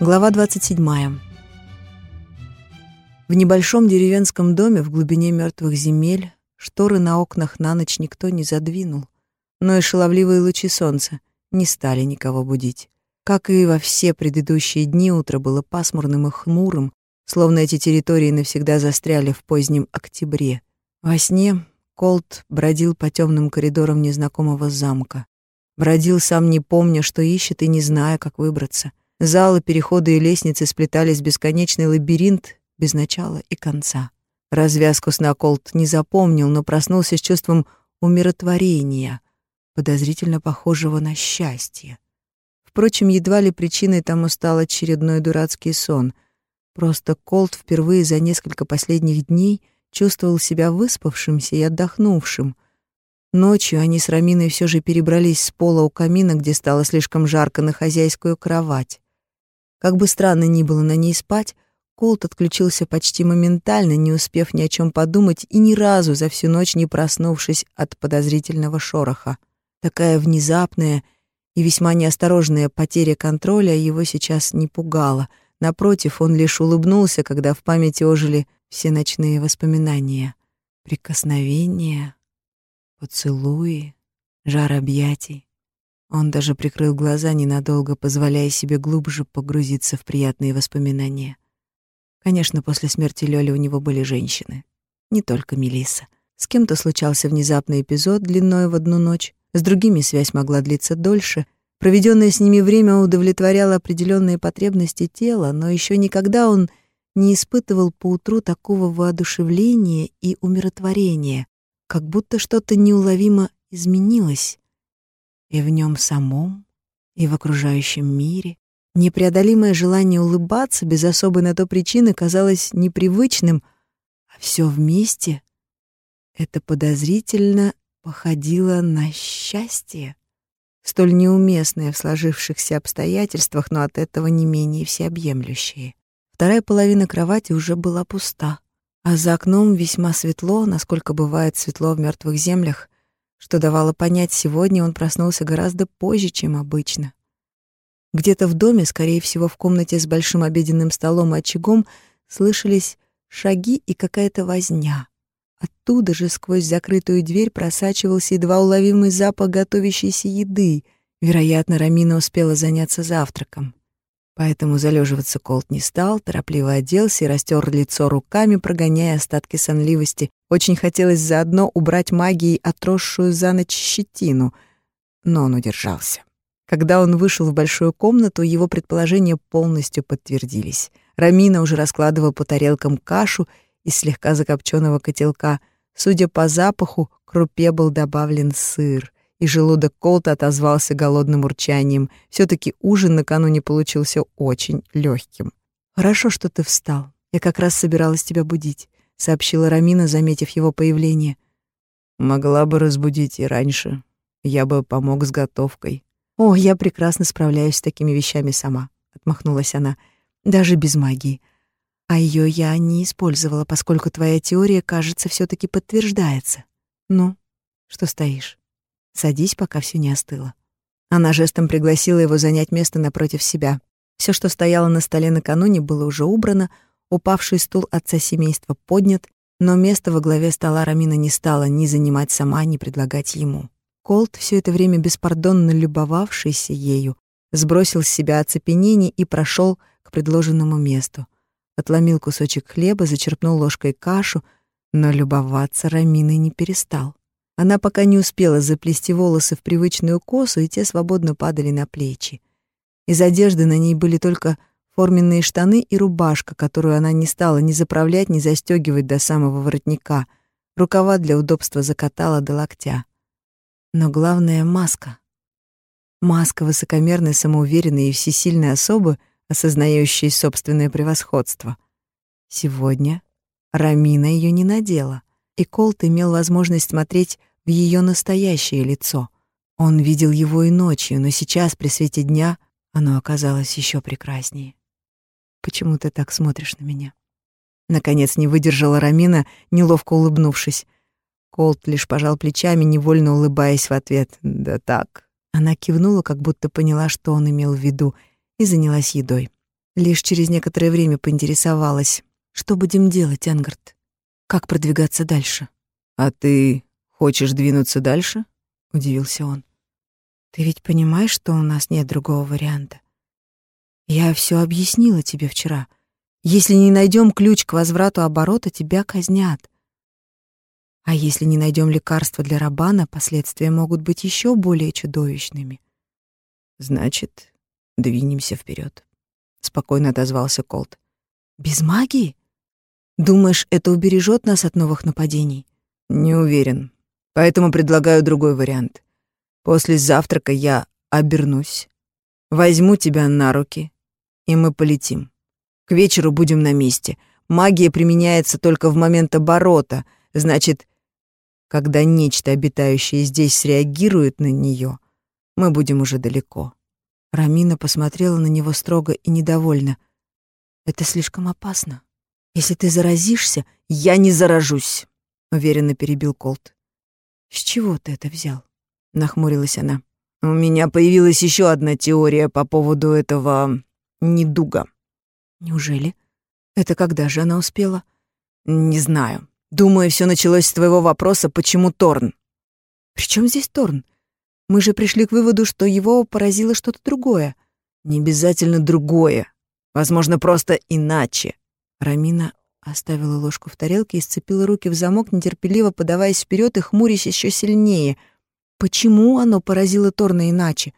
Глава 27. В небольшом деревенском доме в глубине мертвых земель шторы на окнах на ночь никто не задвинул, но и шаловливые лучи солнца не стали никого будить. Как и во все предыдущие дни, утро было пасмурным и хмурым, словно эти территории навсегда застряли в позднем октябре. Во сне Колт бродил по темным коридорам незнакомого замка. Бродил сам не помня, что ищет, и не зная, как выбраться — Залы, переходы и лестницы сплетались в бесконечный лабиринт без начала и конца. Развязку Снаколт не запомнил, но проснулся с чувством умиротворения, подозрительно похожего на счастье. Впрочем, едва ли причиной тому стал очередной дурацкий сон. Просто Колт впервые за несколько последних дней чувствовал себя выспавшимся и отдохнувшим. Ночью они с Раминой все же перебрались с пола у камина, где стало слишком жарко, на хозяйскую кровать. Как бы странно ни было на ней спать, Колт отключился почти моментально, не успев ни о чем подумать и ни разу за всю ночь не проснувшись от подозрительного шороха. Такая внезапная и весьма неосторожная потеря контроля его сейчас не пугала. Напротив, он лишь улыбнулся, когда в памяти ожили все ночные воспоминания. Прикосновения, поцелуи, жар объятий. Он даже прикрыл глаза ненадолго, позволяя себе глубже погрузиться в приятные воспоминания. Конечно, после смерти Лёли у него были женщины. Не только Мелисса. С кем-то случался внезапный эпизод длиной в одну ночь, с другими связь могла длиться дольше. Проведенное с ними время удовлетворяло определенные потребности тела, но еще никогда он не испытывал поутру такого воодушевления и умиротворения, как будто что-то неуловимо изменилось и в нем самом, и в окружающем мире. Непреодолимое желание улыбаться без особой на то причины казалось непривычным, а все вместе — это подозрительно походило на счастье, столь неуместное в сложившихся обстоятельствах, но от этого не менее всеобъемлющее. Вторая половина кровати уже была пуста, а за окном весьма светло, насколько бывает светло в мертвых землях, что давало понять, сегодня он проснулся гораздо позже, чем обычно. Где-то в доме, скорее всего, в комнате с большим обеденным столом и очагом, слышались шаги и какая-то возня. Оттуда же сквозь закрытую дверь просачивался едва уловимый запах готовящейся еды. Вероятно, Рамина успела заняться завтраком. Поэтому залеживаться Колт не стал, торопливо оделся и растер лицо руками, прогоняя остатки сонливости. Очень хотелось заодно убрать магией отросшую за ночь щетину, но он удержался. Когда он вышел в большую комнату, его предположения полностью подтвердились. Рамина уже раскладывал по тарелкам кашу из слегка закопченного котелка. Судя по запаху, к крупе был добавлен сыр — и желудок Колта отозвался голодным урчанием. все таки ужин накануне получился очень легким. «Хорошо, что ты встал. Я как раз собиралась тебя будить», — сообщила Рамина, заметив его появление. «Могла бы разбудить и раньше. Я бы помог с готовкой». «О, я прекрасно справляюсь с такими вещами сама», — отмахнулась она, — «даже без магии. А ее я не использовала, поскольку твоя теория, кажется, все таки подтверждается. Ну, что стоишь?» Садись, пока все не остыло. Она жестом пригласила его занять место напротив себя. Все, что стояло на столе накануне, было уже убрано, упавший стул отца семейства поднят, но место во главе стола Рамина не стала ни занимать сама, ни предлагать ему. Колт, все это время беспардонно любовавшийся ею, сбросил с себя оцепенение и прошел к предложенному месту. Отломил кусочек хлеба, зачерпнул ложкой кашу, но любоваться Раминой не перестал. Она пока не успела заплести волосы в привычную косу, и те свободно падали на плечи. Из одежды на ней были только форменные штаны и рубашка, которую она не стала ни заправлять, ни застегивать до самого воротника. Рукава для удобства закатала до локтя. Но главное — маска. Маска высокомерной, самоуверенной и всесильной особы, осознающей собственное превосходство. Сегодня Рамина ее не надела — и Колт имел возможность смотреть в ее настоящее лицо. Он видел его и ночью, но сейчас, при свете дня, оно оказалось еще прекраснее. «Почему ты так смотришь на меня?» Наконец не выдержала Рамина, неловко улыбнувшись. Колт лишь пожал плечами, невольно улыбаясь в ответ. «Да так». Она кивнула, как будто поняла, что он имел в виду, и занялась едой. Лишь через некоторое время поинтересовалась. «Что будем делать, Энгард? Как продвигаться дальше?» «А ты хочешь двинуться дальше?» — удивился он. «Ты ведь понимаешь, что у нас нет другого варианта? Я все объяснила тебе вчера. Если не найдем ключ к возврату оборота, тебя казнят. А если не найдем лекарства для Рабана, последствия могут быть еще более чудовищными. Значит, двинемся вперед. спокойно отозвался Колт. Без магии? Думаешь, это убережет нас от новых нападений? Не уверен. Поэтому предлагаю другой вариант. После завтрака я обернусь, возьму тебя на руки, и мы полетим. К вечеру будем на месте. Магия применяется только в момент оборота, значит, когда нечто, обитающее здесь, среагирует на нее, мы будем уже далеко. Рамина посмотрела на него строго и недовольно. Это слишком опасно. Если ты заразишься, я не заражусь, уверенно перебил Колт. С чего ты это взял? нахмурилась она. У меня появилась еще одна теория по поводу этого недуга. Неужели? Это когда же она успела? Не знаю. Думаю, все началось с твоего вопроса, почему Торн. При чем здесь Торн? Мы же пришли к выводу, что его поразило что-то другое. Не обязательно другое. Возможно, просто иначе. Рамина оставила ложку в тарелке и сцепила руки в замок, нетерпеливо подаваясь вперед и хмурясь еще сильнее. Почему оно поразило Торна иначе,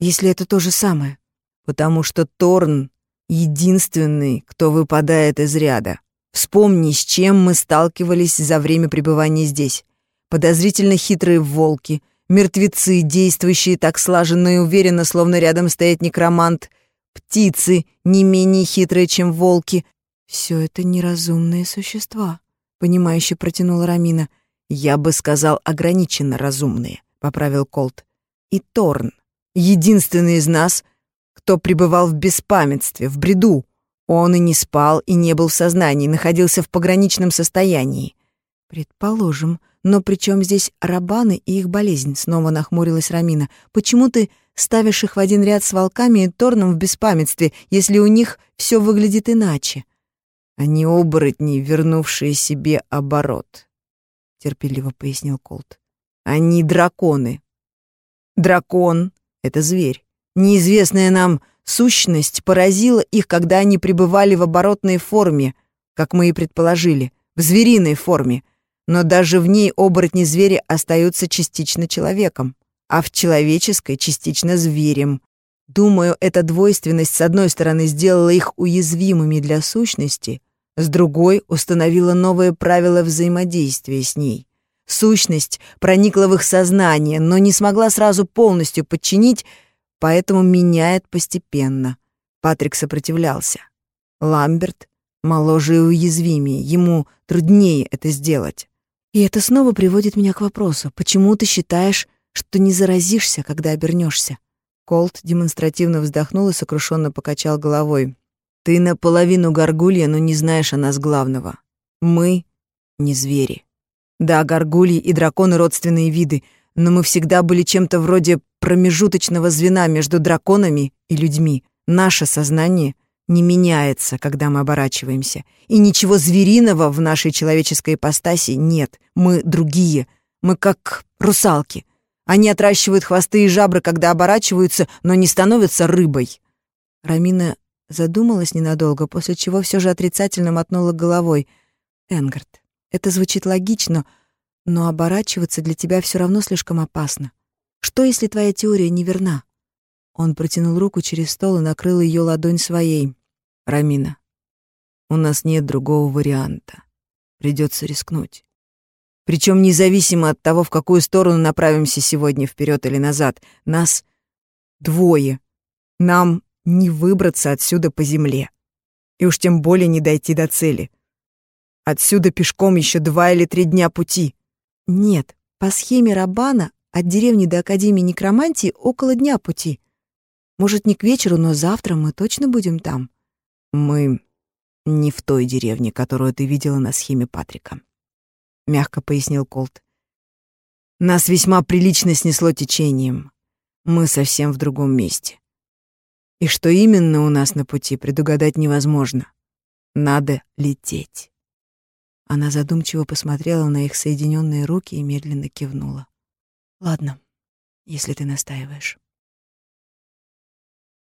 если это то же самое? Потому что Торн — единственный, кто выпадает из ряда. Вспомни, с чем мы сталкивались за время пребывания здесь. Подозрительно хитрые волки, мертвецы, действующие так слаженно и уверенно, словно рядом стоит некромант, птицы, не менее хитрые, чем волки. Все это неразумные существа, понимающе протянула Рамина. Я бы сказал, ограниченно разумные, поправил Колт. И Торн, единственный из нас, кто пребывал в беспамятстве, в бреду, он и не спал, и не был в сознании, находился в пограничном состоянии. Предположим, но при чем здесь рабаны и их болезнь? Снова нахмурилась Рамина. Почему ты ставишь их в один ряд с волками и Торном в беспамятстве, если у них все выглядит иначе? Они оборотни, вернувшие себе оборот, терпеливо пояснил Колт. Они драконы. Дракон — это зверь. Неизвестная нам Сущность поразила их, когда они пребывали в оборотной форме, как мы и предположили, в звериной форме. Но даже в ней оборотни-звери остаются частично человеком, а в человеческой — частично зверем. Думаю, эта двойственность с одной стороны сделала их уязвимыми для сущности, с другой установила новые правила взаимодействия с ней. Сущность проникла в их сознание, но не смогла сразу полностью подчинить, поэтому меняет постепенно. Патрик сопротивлялся. Ламберт моложе и уязвимее, ему труднее это сделать. И это снова приводит меня к вопросу, почему ты считаешь, что не заразишься, когда обернешься? Колт демонстративно вздохнул и сокрушенно покачал головой. «Ты наполовину горгулья, но не знаешь о нас главного. Мы не звери. Да, горгульи и драконы — родственные виды, но мы всегда были чем-то вроде промежуточного звена между драконами и людьми. Наше сознание не меняется, когда мы оборачиваемся. И ничего звериного в нашей человеческой ипостаси нет. Мы другие. Мы как русалки. Они отращивают хвосты и жабры, когда оборачиваются, но не становятся рыбой. Рамина задумалась ненадолго, после чего все же отрицательно мотнула головой. «Энгард, это звучит логично, но оборачиваться для тебя все равно слишком опасно. Что, если твоя теория неверна? Он протянул руку через стол и накрыл ее ладонь своей. Рамина, у нас нет другого варианта. Придется рискнуть. Причем независимо от того, в какую сторону направимся сегодня, вперед или назад, нас двое. Нам не выбраться отсюда по земле. И уж тем более не дойти до цели. Отсюда пешком еще два или три дня пути. Нет, по схеме Рабана от деревни до Академии Некромантии около дня пути. Может, не к вечеру, но завтра мы точно будем там. Мы не в той деревне, которую ты видела на схеме Патрика, мягко пояснил Колт. Нас весьма прилично снесло течением. Мы совсем в другом месте. И что именно у нас на пути, предугадать невозможно. Надо лететь. Она задумчиво посмотрела на их соединенные руки и медленно кивнула. Ладно, если ты настаиваешь.